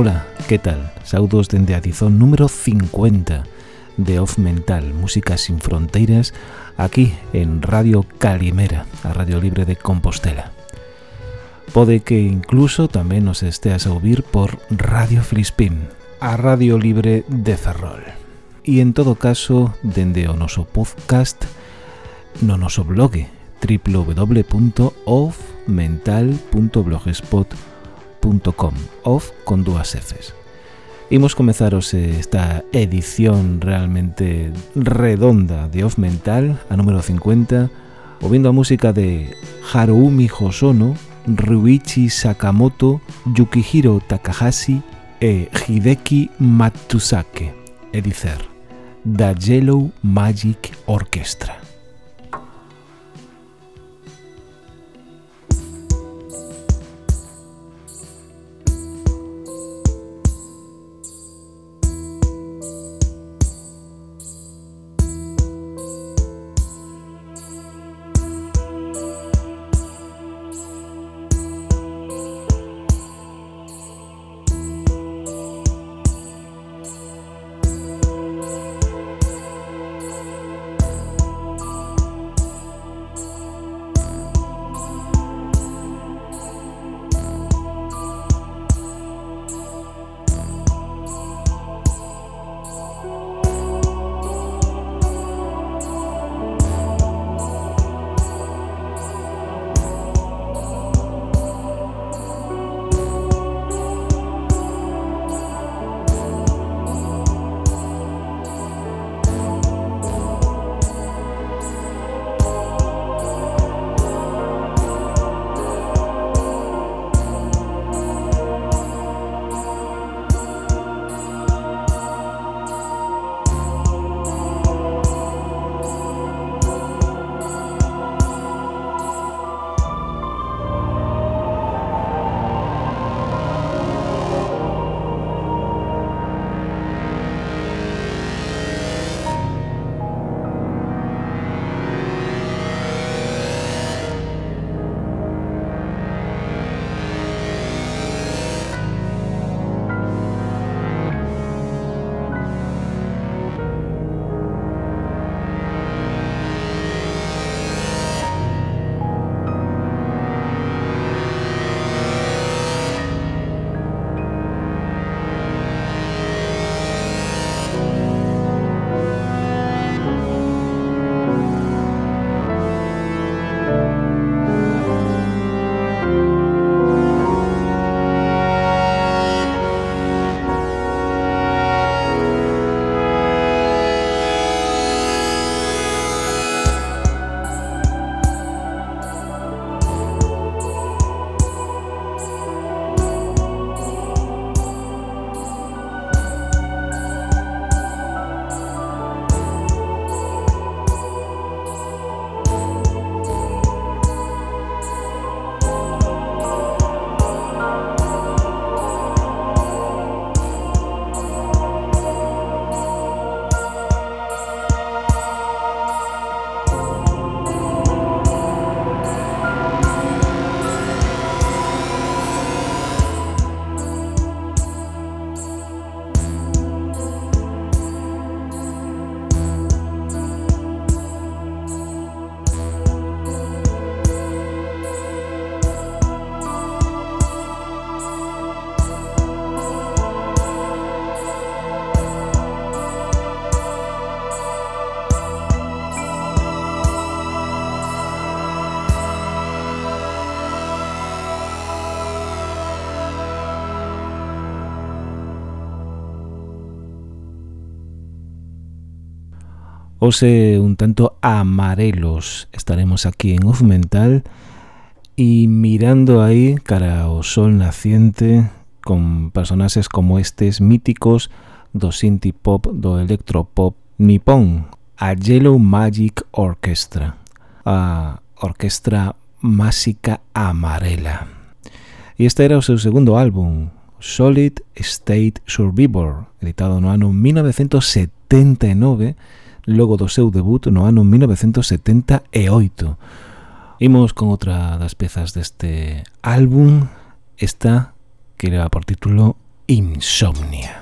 Ola, que tal? Saudos dende a número 50 de Off Mental, Música sin Fronteiras, aquí en Radio Calimera, a Radio Libre de Compostela. Pode que incluso tamén nos esteas a ouvir por Radio Filispín, a Radio Libre de Ferrol. E en todo caso, dende o podcast, no noso blog www.offmental.blogspot.com off.com, off con dúas Fs. Imos comezaros esta edición realmente redonda de Off Mental, a número 50, ouvindo a música de Haruumi Hosono, Ryuichi Sakamoto, Yukihiro Takahashi e Hideki Matsusake, é dicer, Yellow Magic Orchestra. Ose un tanto amarelos estaremos aquí en Off Mental y mirando aí cara ao sol naciente con personaxes como estes míticos do synth pop, do electropop nipón, a Yellow Magic Orchestra, a orquestra máxica amarela. E este era o seu segundo álbum, Solid State Survivor, editado no ano 1979, logo do seu debut no ano 1978. Imos con outra das pezas deste álbum, esta que leva por título Insomnia.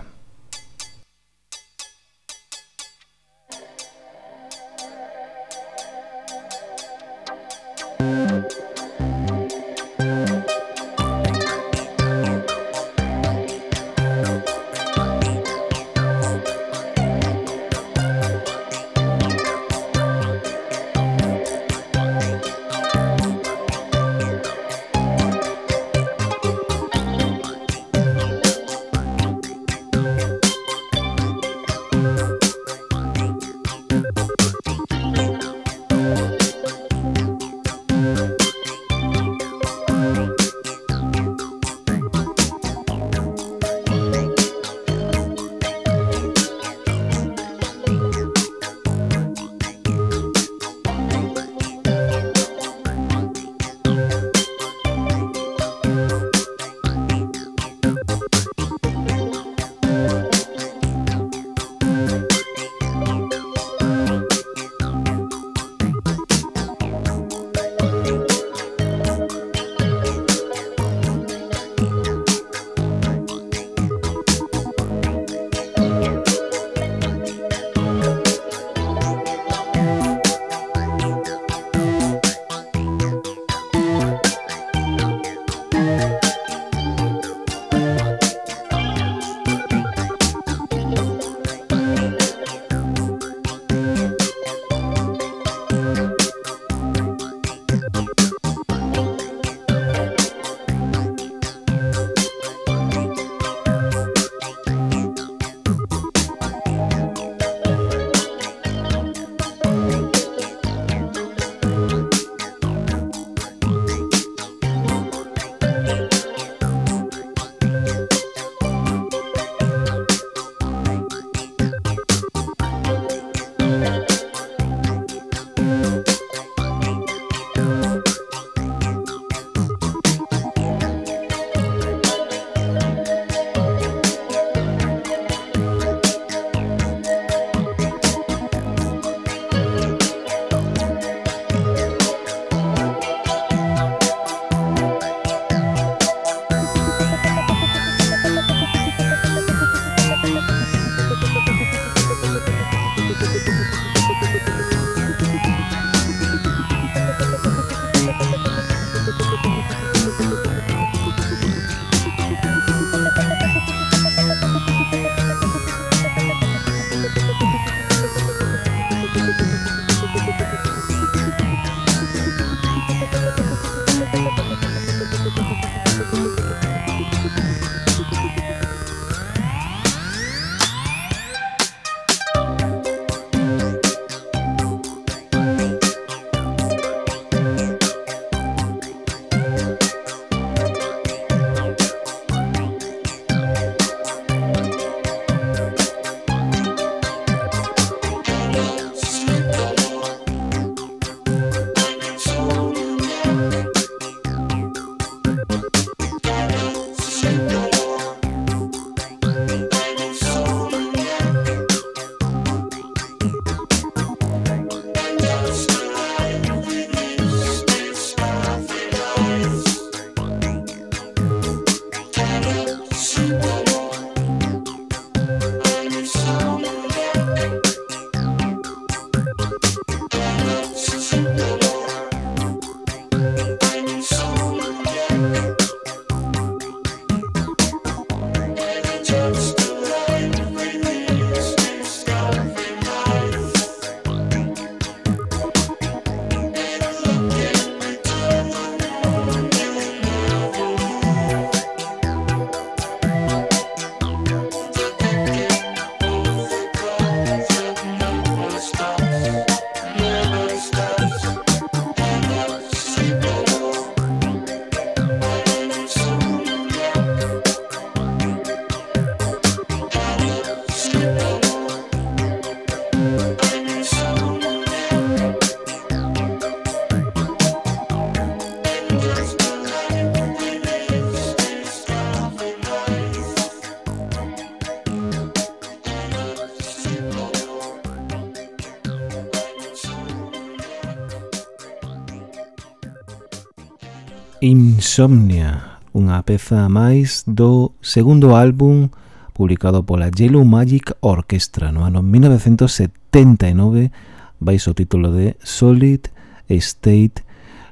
Insomnia, unha peza máis do segundo álbum publicado pola Yellow Magic Orchestra no ano 1979 vais o título de Solid State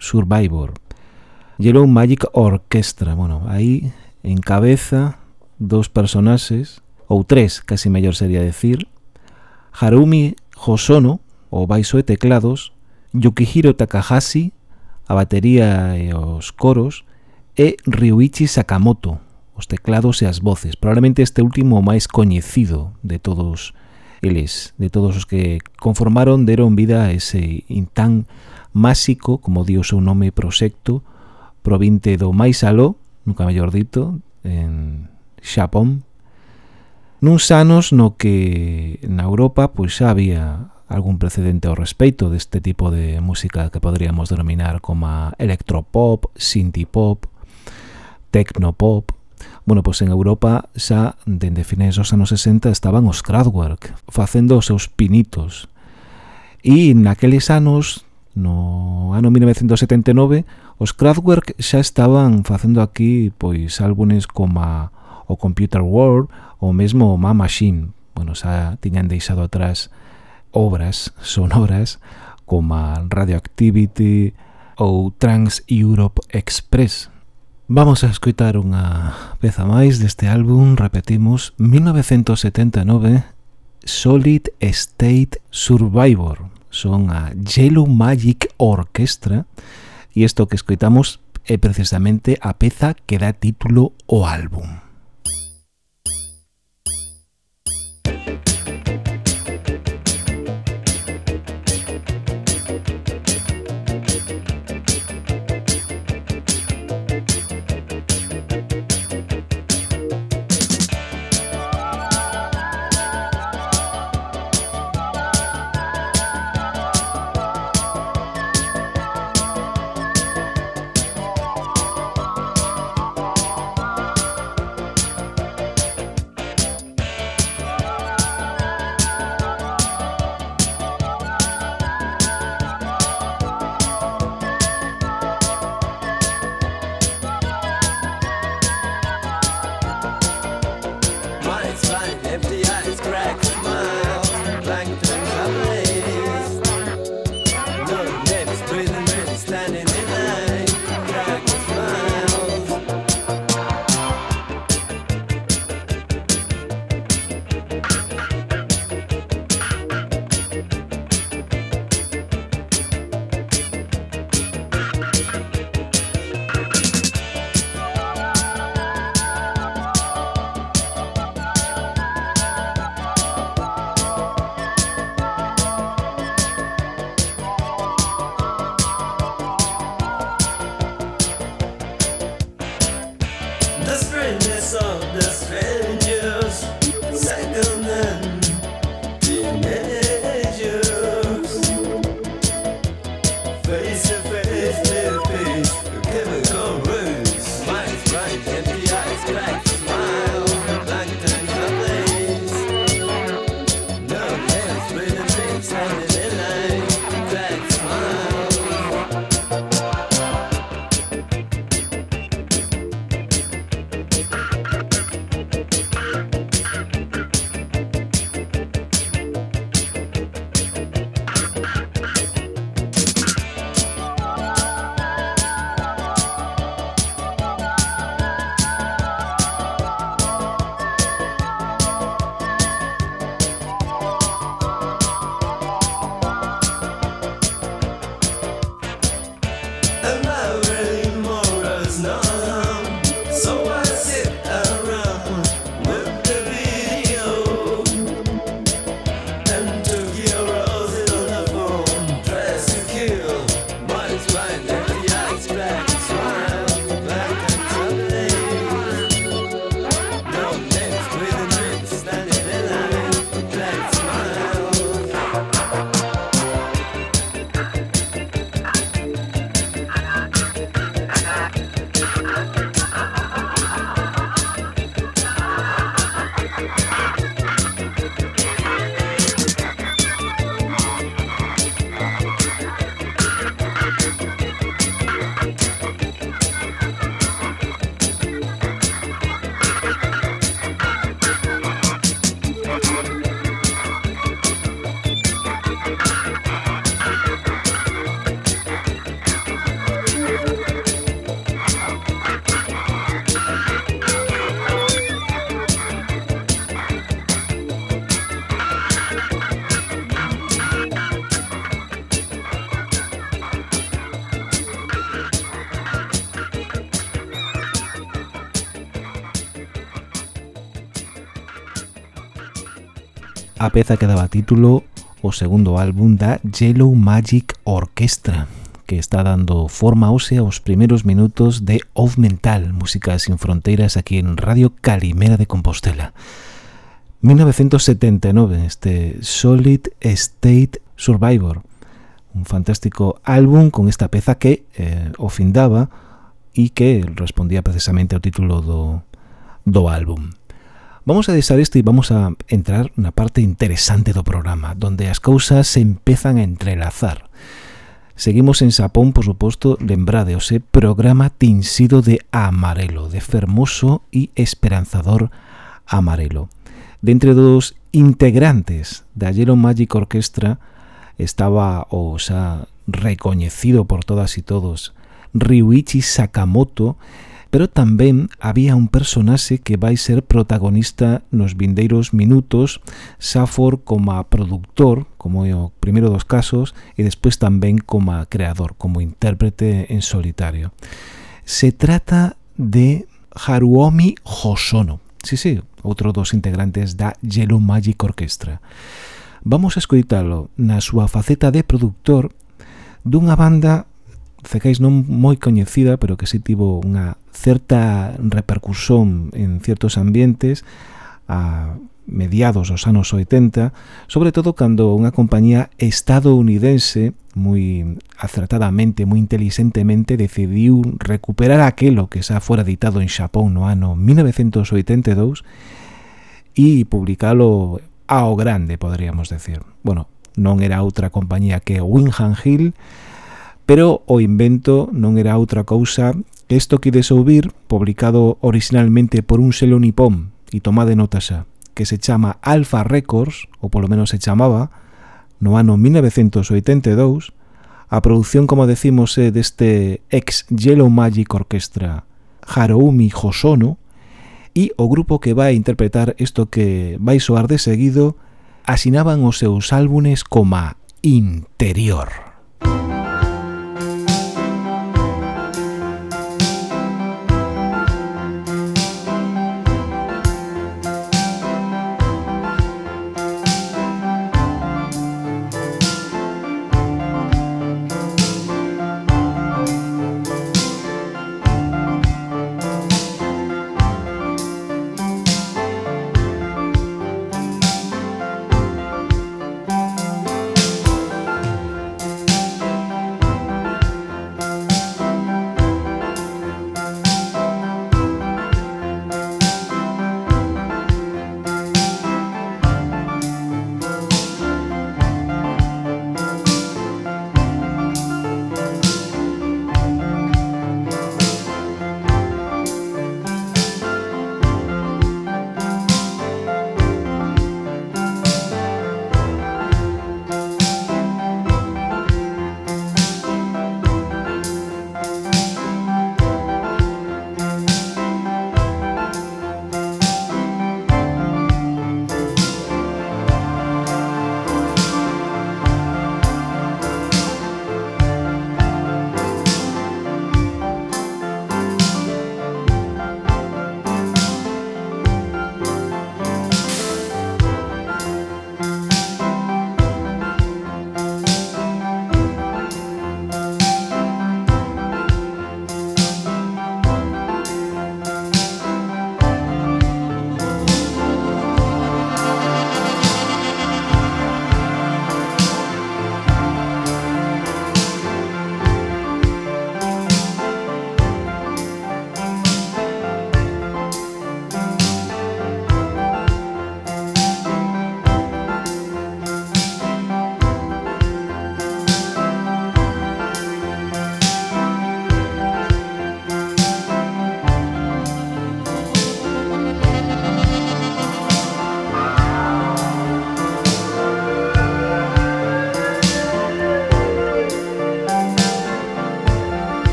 Survivor. Yellow Magic Orchestra bueno, aí en cabeza dos personaxes ou tres, casi mellor sería decir Harumi Hosono, o baixo e teclados Yukihiro Takahashi a batería e os coros, é Ryuichi Sakamoto, os teclados e as voces. Probablemente este último o máis coñecido de todos eles, de todos os que conformaron deron vida a ese intán máxico, como dio o seu nome proxecto, provinte do máis aló, nunca mellor dito, en Xapón, nuns anos no que na Europa pois xa había algún precedente ao respeito deste tipo de música que poderíamos denominar como electropop, synthpop, tecnopop. Bueno, pois en Europa xa dende fines dos anos 60 estaban os Kraftwerk facendo os seus pinitos. E naqueles anos, no ano 1979, os Kraftwerk xa estaban facendo aquí pois álbumes como o Computer World ou mesmo o Ma Machine. Bueno, xa tiñan deixado atrás obras sonoras como a Radioactivity ou Trans Europe Express. Vamos a escoitar unha peza máis deste álbum, repetimos, 1979, Solid State Survivor. Son a Yellow Magic Orchestra e isto que escoitamos é precisamente a peza que dá título ao álbum. a peza que daba título o segundo álbum da Yellow Magic Orchestra que está dando forma ósea aos primeiros minutos de Off Mental, Música sin Fronteiras aquí en Radio Calimera de Compostela. 1979, este Solid State Survivor, un fantástico álbum con esta peza que eh, ofindaba e que respondía precisamente ao título do, do álbum. Vamos a deixar isto e vamos a entrar na parte interesante do programa, donde as cousas se empezan a entrelazar. Seguimos en Sapón, por suposto, lembradeos, eh? programa tinsido de Amarelo, de fermoso e esperanzador Amarelo. Dentre dos integrantes da Yellow Magic Orchestra estaba o xa recoñecido por todas e todos Ryuichi Sakamoto, pero tamén había un personaxe que vai ser protagonista nos vindeiros minutos, Safor como productor, como o primeiro dos casos, e despois tamén como creador, como intérprete en solitario. Se trata de Haruomi Hosono, sí, sí, outro dos integrantes da Yellow Magic Orchestra. Vamos a escoitalo na súa faceta de productor dunha banda Cegais non moi coñecida, pero que si sí tivo unha certa repercusión en ciertos ambientes a mediados dos anos 80, sobre todo cando unha compañía estadounidense moi acertadamente, moi inteligentemente decidiu recuperar aquelo que xa fora editado en Xapón no ano 1982 e publicalo ao grande, poderíamos decir. Bueno, non era outra compañía que Winham Hill, pero o invento non era outra cousa que isto que desouvir, publicado originalmente por un selo nipón, e tomade nota xa, que se chama Alpha Records, ou polo menos se chamaba, no ano 1982, a produción, como decimos, é deste ex Yellow Magic Orchestra Haroumi Hosono, e o grupo que vai interpretar isto que vai soar de seguido asinaban os seus álbumes como interior.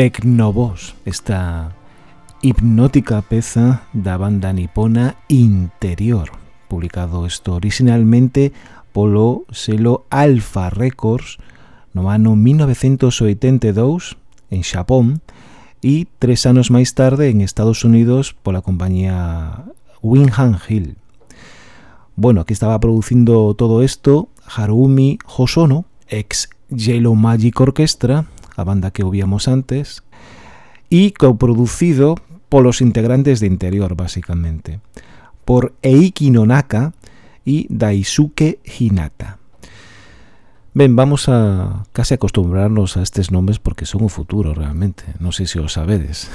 Tecnoboss, esta hipnótica peza da banda nipona Interior, publicado isto originalmente polo selo Alpha Records no ano 1982 en Xapón e tres anos máis tarde en Estados Unidos pola compañía Winham Hill. Bueno, aquí estaba producindo todo isto Harumi Hosono, ex Yellow Magic Orchestra, a banda que ouvíamos antes, e coproducido polos integrantes de Interior, basicamente, por Eiki Nonaka e Daisuke Hinata. Ben, vamos a case acostumbrarnos a estes nomes porque son o futuro realmente, non sei se o sabedes.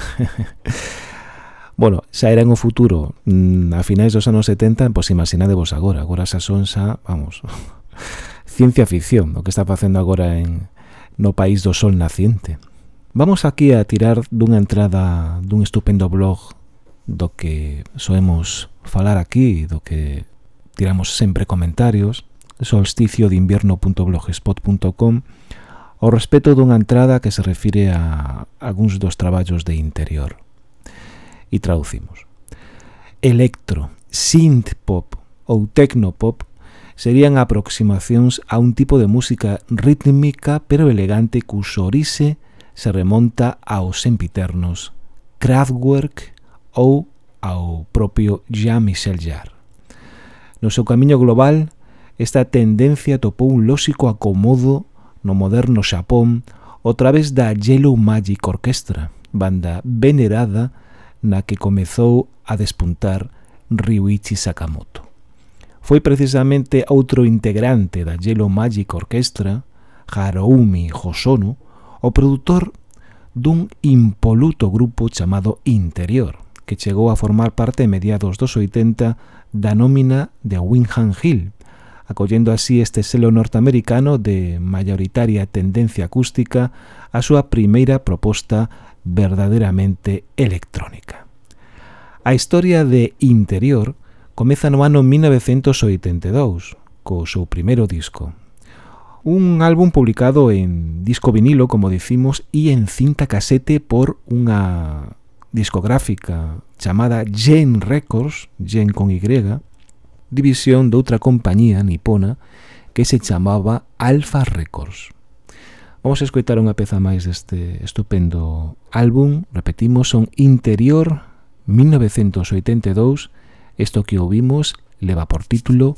bueno, xa era en o futuro mm, a finais dos anos 70, pois imaginadevos agora, agora xa son vamos, ciencia ficción, o que está facendo agora en no país do sol naciente. Vamos aquí a tirar dunha entrada dun estupendo blog do que soemos falar aquí, do que tiramos sempre comentarios, solsticioinvierno.blogspot.com, ao respecto dunha entrada que se refire a algúns dos traballos de interior. E traducimos. Electro, synth pop ou tecnopop serían aproximacións a un tipo de música rítmica pero elegante cuso orixe se remonta aos sempiternos Kraftwerk ou ao propio Jean-Michel Jarre. No seu camiño global, esta tendencia topou un lóxico acomodo no moderno Xapón o través da Yellow Magic Orchestra, banda venerada na que comezou a despuntar Ryuichi Sakamoto foi precisamente outro integrante da Yellow Magic Orchestra, Haroumi Hosono, o produtor dun impoluto grupo chamado Interior, que chegou a formar parte a mediados dos 80 da nómina de Winham Hill, acollendo así este selo norteamericano de maioritaria tendencia acústica a súa primeira proposta verdadeiramente electrónica. A historia de Interior comeza no ano 1982, co seu primeiro disco. Un álbum publicado en disco vinilo, como dicimos, e en cinta casete por unha discográfica chamada Gen Records, Gen con Y, división doutra compañía nipona que se chamaba Alpha Records. Vamos a escoitar unha peza máis deste estupendo álbum, repetimos, son Interior 1982, Esto que ouvimos leva por título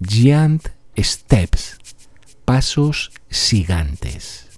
Giant Steps, pasos gigantes.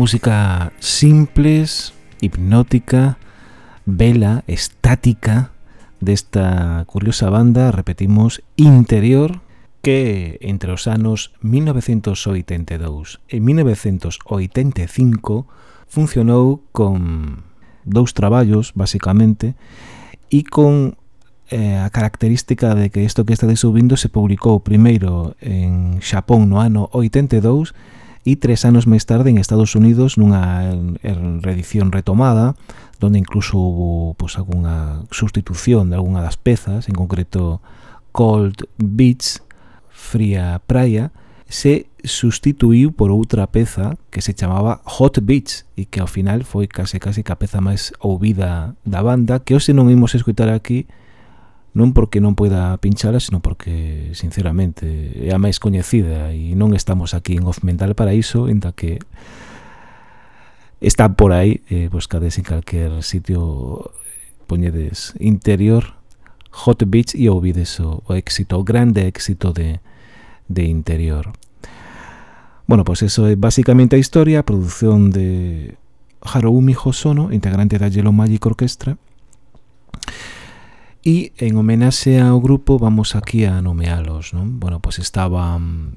Música simples, hipnótica, vela, estática desta curiosa banda, repetimos, interior, que entre os anos 1982 e 1985 funcionou con dous traballos, basicamente, e con eh, a característica de que isto que está subindo se publicou primeiro en Xapón no ano 82 e tres anos máis tarde en Estados Unidos nunha reedición retomada donde incluso hubo pois, alguna sustitución de alguna das pezas, en concreto Cold Beach, Fría Praia, se sustituiu por outra peza que se chamaba Hot Beach e que ao final foi case case que a peza máis ouvida da banda que hoxe non imos escutar aquí, non porque non poida pinchala, sino porque, sinceramente, é a máis coñecida e non estamos aquí en Off Mental para iso, enta que está por aí, eh, buscades en calquer sitio, poñedes interior, Hot Beach e ouvides o, o éxito, o grande éxito de, de interior. Bueno, pois pues eso é basicamente a historia, a produción de Haroumi Hosono, integrante da Yellow Magic Orchestra, E en homenaxe ao grupo vamos aquí a nomealos, non? Bueno, pois pues estaba mm, um,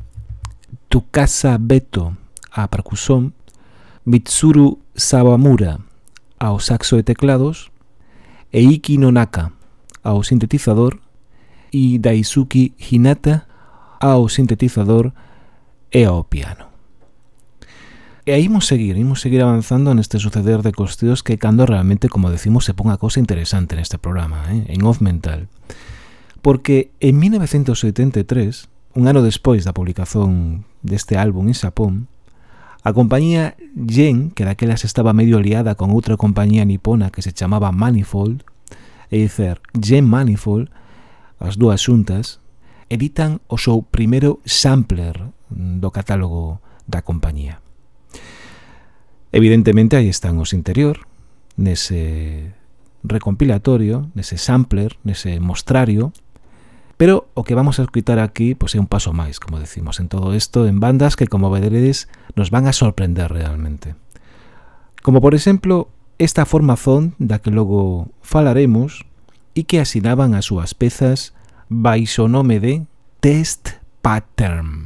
Tukasa Beto a percusión, Mitsuru Sawamura ao saxo e teclados e Iki Nonaka ao sintetizador e Daisuki Hinata ao sintetizador e ao piano. E aí imos seguir, imos seguir avanzando neste suceder de costeos que cando realmente, como decimos, se pon a cosa interesante neste programa, eh? en off mental. Porque en 1983, un ano despois da publicación deste álbum en Xapón, a compañía Gen, que daquelas estaba medio liada con outra compañía nipona que se chamaba Manifold, e dicer Gen Manifold, as dúas xuntas, editan o seu primeiro sampler do catálogo da compañía. Evidentemente aí están os interior, nese recompilatorio, nese sampler, nese mostrario, pero o que vamos a escutar aquí pois pues, é un paso máis, como decimos, en todo isto, en bandas que, como veredes, nos van a sorprender realmente. Como, por exemplo, esta formazón da que logo falaremos e que asinaban as súas pezas baixo nome de Test Pattern.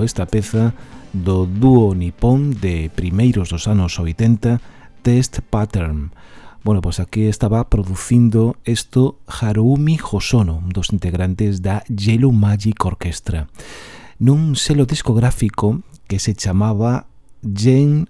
exemplo, esta peza do dúo nipón de primeiros dos anos 80, Test Pattern. Bueno, pois pues aquí estaba producindo isto Harumi Hosono, dos integrantes da Yellow Magic Orchestra, nun selo discográfico que se chamaba Gen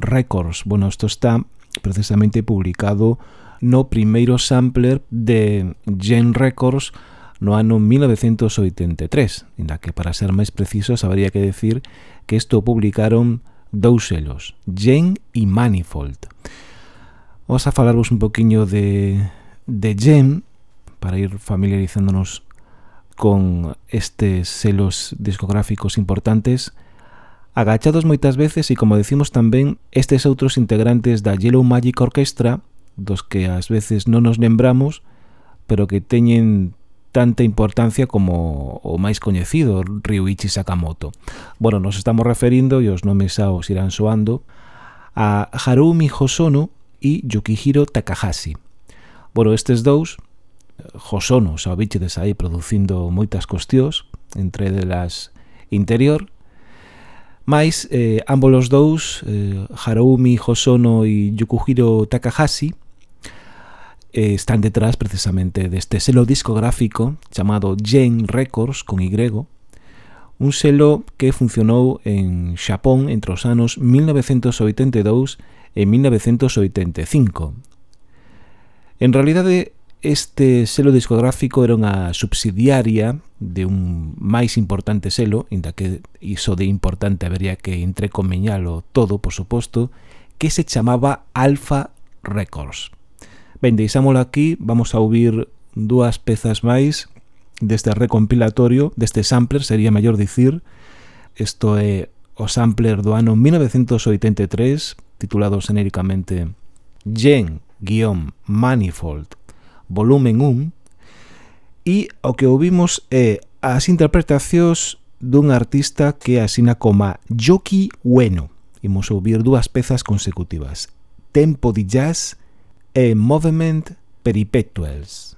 Records. Bueno, isto está precisamente publicado no primeiro sampler de Gen Records, no ano 1983, na que, para ser máis precisos, habría que decir que isto publicaron dous selos, Jane e Manifold. Vamos a falarvos un poquinho de, de Jane, para ir familiarizándonos con estes selos discográficos importantes, agachados moitas veces e, como decimos tamén, estes outros integrantes da Yellow Magic Orchestra, dos que ás veces non nos lembramos, pero que teñen tanta importancia como o máis coñecido Ryuichi Sakamoto. Bueno, nos estamos referindo, e os nomes xa os irán soando, a Harumi Hosono e Yukihiro Takahashi. Bueno, estes dous, Hosono, xa o bichedes aí producindo moitas cuestións, entre delas interior, Mais, eh, ambos os dous, eh, Harumi Hosono e Yukihiro Takahashi, eh, están detrás precisamente deste selo discográfico chamado Jane Records con Y, un selo que funcionou en Xapón entre os anos 1982 e 1985. En realidade, este selo discográfico era unha subsidiaria de un máis importante selo, inda que iso de importante habería que entrecomeñalo todo, por suposto, que se chamaba Alpha Records. Ben, deixámolo aquí, vamos a ouvir dúas pezas máis deste recompilatorio, deste sampler, sería mellor dicir. Isto é o sampler do ano 1983, titulado xenéricamente Gen-Manifold, volumen 1, e o que ouvimos é as interpretacións dun artista que asina como Yoki Ueno. Imos ouvir dúas pezas consecutivas, Tempo de Jazz e Movement Perpetuals.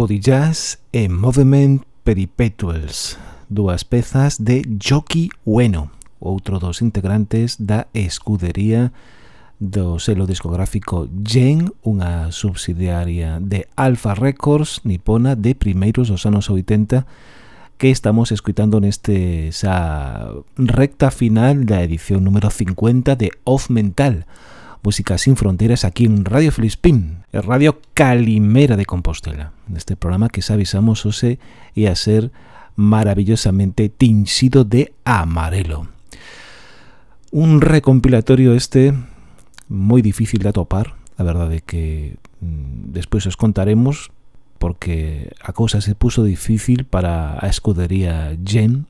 grupo de jazz e Movement Peripetuals, dúas pezas de Jockey Bueno, outro dos integrantes da escudería do selo discográfico Gen, unha subsidiaria de Alpha Records nipona de primeiros dos anos 80 que estamos escuitando neste xa recta final da edición número 50 de Off Mental, Música sin Fronteras aquí en Radio Filispín, Radio Calimera de Compostela. Neste programa que sabisamos ose e a ser maravillosamente tinxido de amarelo. Un recompilatorio este moi difícil de atopar, a verdade que mm, despois os contaremos porque a cousa se puso difícil para a escudería Gen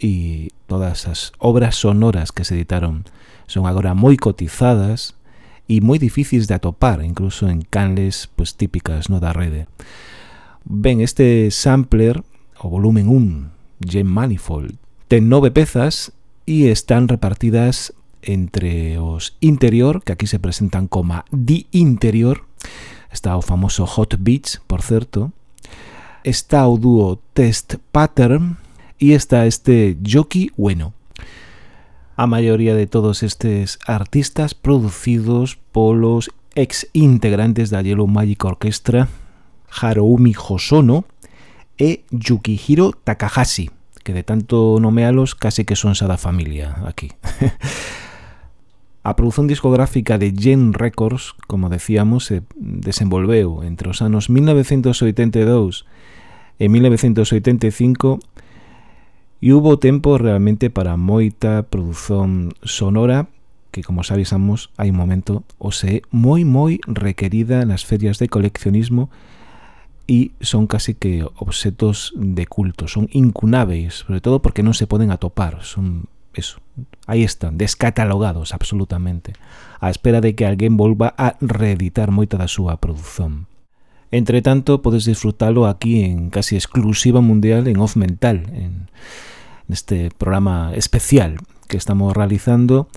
e todas as obras sonoras que se editaron Son agora moi cotizadas e moi difíciles de atopar, incluso en canles pues, típicas no da rede. Ben, este sampler, o volumen 1, Gem Manifold, ten nove pezas e están repartidas entre os interior, que aquí se presentan como di interior, está o famoso Hot Beach, por certo, está o dúo Test Pattern e está este Jockey Bueno a maioría de todos estes artistas producidos polos ex integrantes da Yellow Magic Orchestra Haroumi Hosono e Yukihiro Takahashi, que de tanto nomealos case que son xa da familia aquí. A produción discográfica de Gen Records, como decíamos, se desenvolveu entre os anos 1982 e 1985 E hubo tempo realmente para moita produción sonora que, como sabíamos, hai un momento o se é moi moi requerida nas ferias de coleccionismo e son case que obxetos de culto, son incunáveis, sobre todo porque non se poden atopar, son eso, aí están, descatalogados absolutamente, á espera de que alguén volva a reeditar moita da súa produción. Entre tanto, podes disfrutalo aquí en casi exclusiva mundial en Off Mental, en este programa especial que estamos realizando,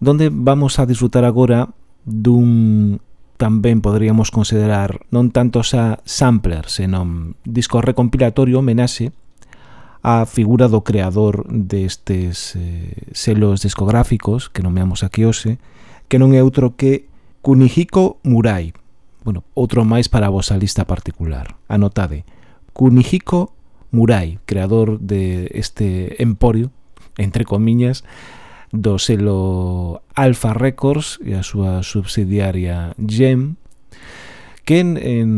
donde vamos a disfrutar agora dun tamén poderíamos considerar non tanto xa sampler, senón disco recompilatorio homenaxe a figura do creador destes eh, selos discográficos que nomeamos aquí hoxe, que non é outro que Kunihiko Murai bueno, outro máis para a vosa lista particular. Anotade, Kunihiko Murai, creador de este emporio, entre comiñas, do selo Alpha Records e a súa subsidiaria Gem, que en, en,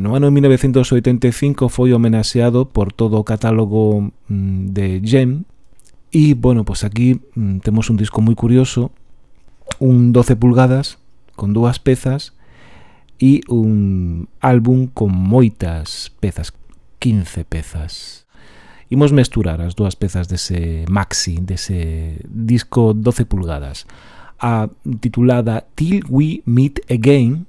no ano 1985 foi homenaxeado por todo o catálogo mm, de Gem e, bueno, pois pues aquí mm, temos un disco moi curioso un 12 pulgadas con dúas pezas e un álbum con moitas pezas, 15 pezas. Imos mesturar as dúas pezas dese maxi, dese disco 12 pulgadas, a titulada Till We Meet Again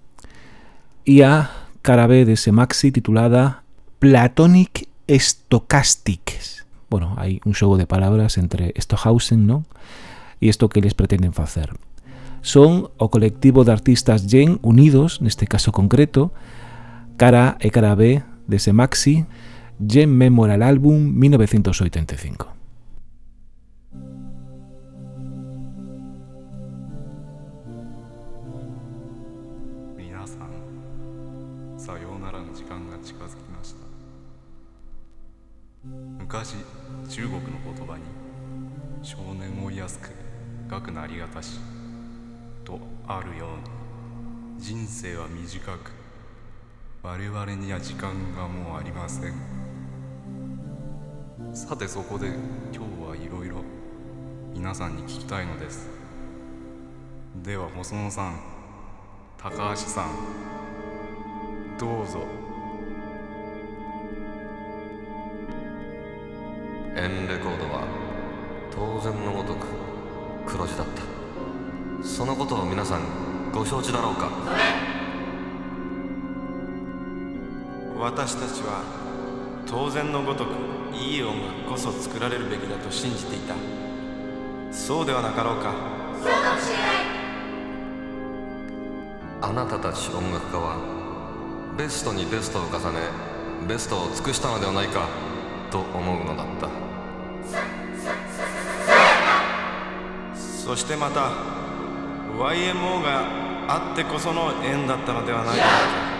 e a cara B dese maxi titulada Platonic Stochastics. Bueno, hai un xogo de palabras entre Stohausen, non? E isto que les pretenden facer Son o colectivo de artistas Gen unidos, neste caso concreto, cara e cara B dese maxi Gem Memorial Album 1985.昔中国の言葉に少年を癒すく学なりがたし とあるように。人生は短く我々には時間がもうありません。さてそこで今日はいろいろ皆さんに聞きたいのです。では細野さん高橋さんどうぞ。エンレコードは当然のごとく黒字だ。そのことを皆さんご承知だろうか？私たちは当然のごとくいい音楽こそ作られるべきだと信じていた。そうではなかろうか？そうかもしれないあなたたち音楽家はベストにベストを重ねベストを尽くしたのではないか？と思うのだった。そしてまた YMO があってこその縁だったのではないかと。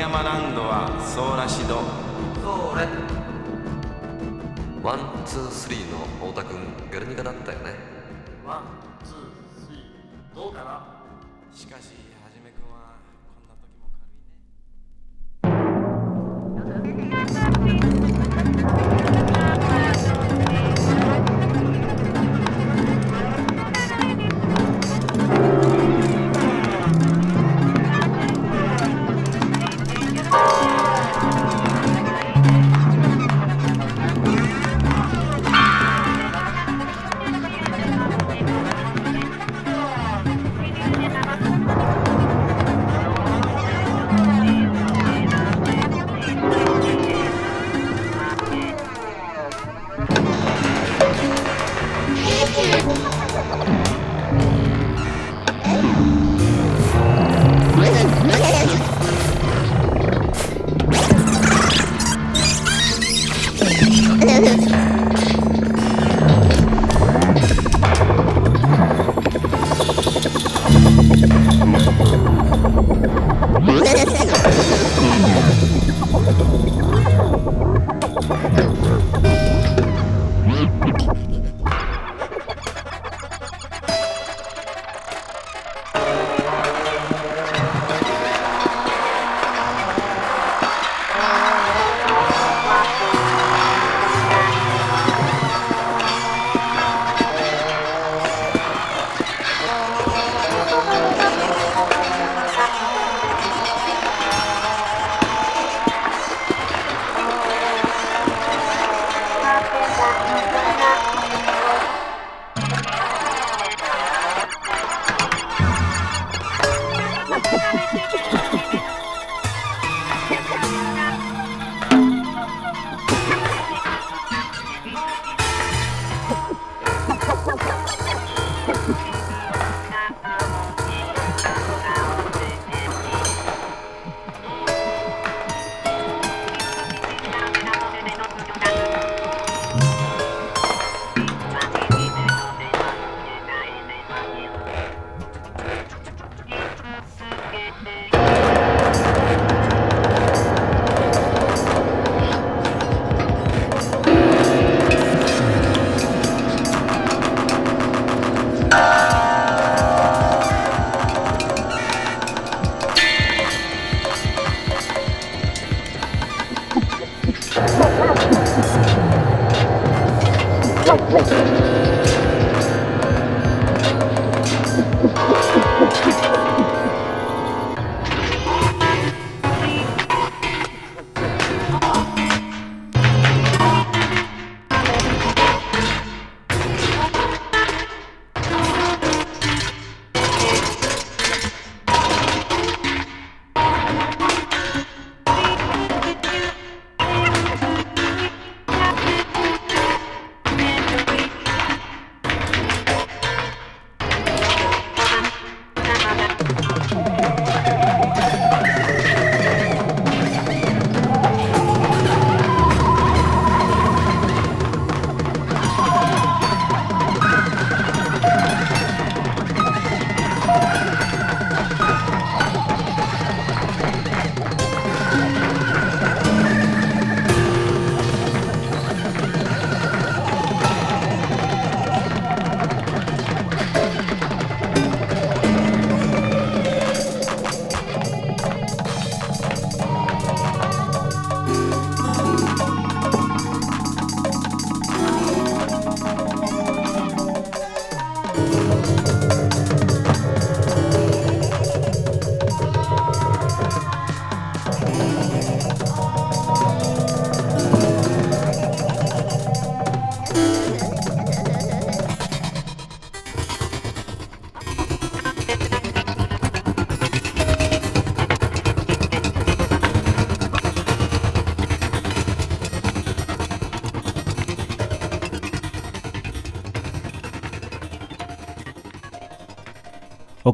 山ランドはソーラシド。ワンツースリーの太田君ゲルニカだったよね。しかしはじ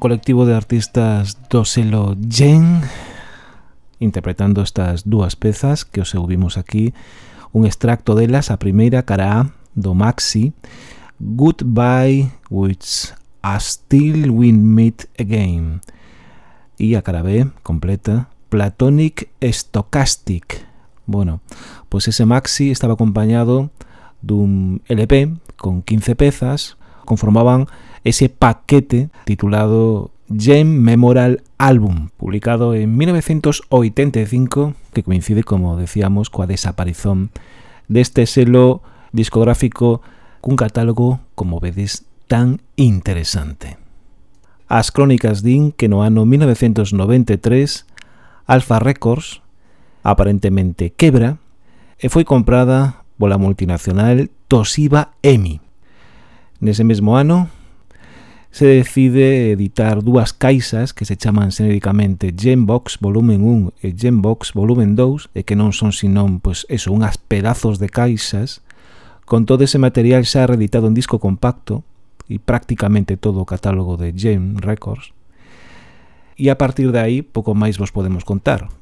colectivo de artistas do selo Gen interpretando estas dúas pezas que os subimos aquí. Un extracto delas, a primeira cara A do Maxi Goodbye which a still we meet again. E a cara B completa Platonic Stochastic. Bueno, pois ese Maxi estaba acompañado dun LP con 15 pezas conformaban ese paquete titulado Gem Memorial Album, publicado en 1985, que coincide, como decíamos, coa desaparición deste selo discográfico cun catálogo, como vedes, tan interesante. As crónicas din que no ano 1993 Alpha Records aparentemente quebra e foi comprada pola multinacional Toshiba Emi. Nese mesmo ano, se decide editar dúas caixas que se chaman xenéricamente Genbox volumen 1 e Genbox volumen 2 e que non son sinón, pois, eso, unhas pedazos de caixas. Con todo ese material xa reeditado en disco compacto e prácticamente todo o catálogo de Gem Records. E a partir de aí pouco máis vos podemos contar.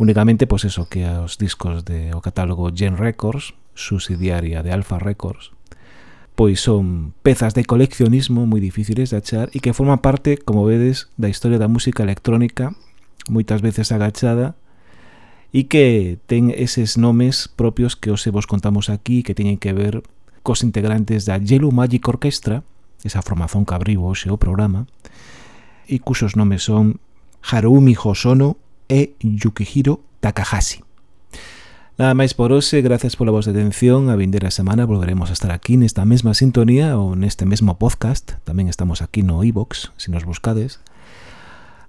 Únicamente pois eso que os discos de o catálogo Gen Records subsidiaria de Alpha Records pois son pezas de coleccionismo moi difíciles de achar e que forman parte, como vedes, da historia da música electrónica, moitas veces agachada, e que ten eses nomes propios que os vos contamos aquí que teñen que ver cos integrantes da Yellow Magic Orchestra, esa formación que abriu hoxe o programa, e cuxos nomes son Harumi Hosono e Yukihiro Takahashi. Nada máis por hoxe, gracias pola vosa atención. A vindeira semana volveremos a estar aquí nesta mesma sintonía ou neste mesmo podcast. Tamén estamos aquí no iVox, se nos buscades.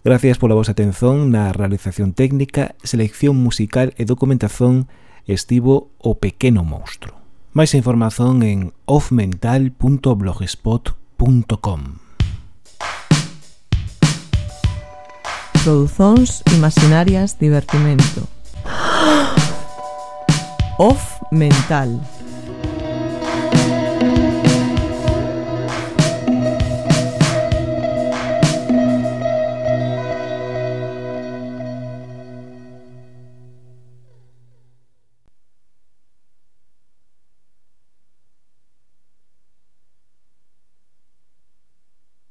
Gracias pola vosa atención na realización técnica, selección musical e documentación estivo o pequeno monstro. Máis información en offmental.blogspot.com Produzóns imaginarias divertimento. ¡Ah! Off Mental.